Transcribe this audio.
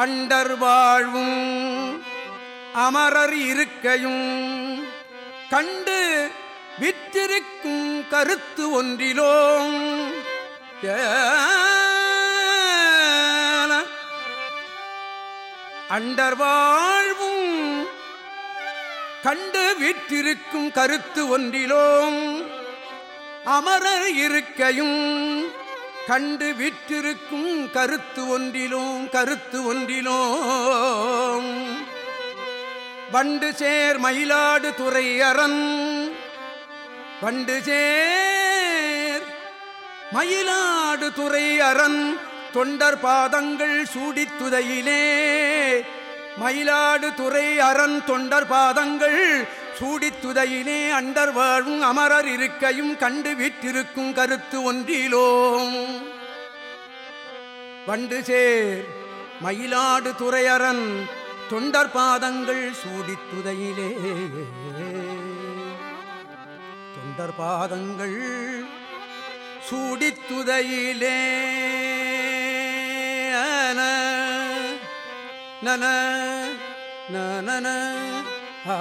Under வாழ்வும் அமரர் இருக்கையும் கண்டு விற்றிருக்கும் கருத்து ஒன்றிலோம். அண்டர் வாழ்வும் கண்டு விற்றிருக்கும் கருத்து ஒன்றிலோம். அமரர் இருக்கையும் கண்டு விற்றிருக்கும் கருத்து ஒன்றிலும் கருத்து ஒன்றிலும். வண்டு சேர் மயிலாடு துறை அரண். வண்டு சேர் மயிலாடு துறை அரண். தொண்டர் பாதங்கள் சூடித்துதையிலே மயிலாடு துறை அரண் தொண்டர் பாதங்கள் சூடித்துதையிலே அண்டர் வாழும் அமரர் இருக்கையும் கண்டு வீற்றிருக்கும் கருத்து ஒன்றிலோம் வண்டு சேர் மயிலாடு துறையரன் தொண்டர் பாதங்கள் சூடித்துதையிலே தொண்டர் பாதங்கள் சூடித்துதையிலே நன நன. ஆ,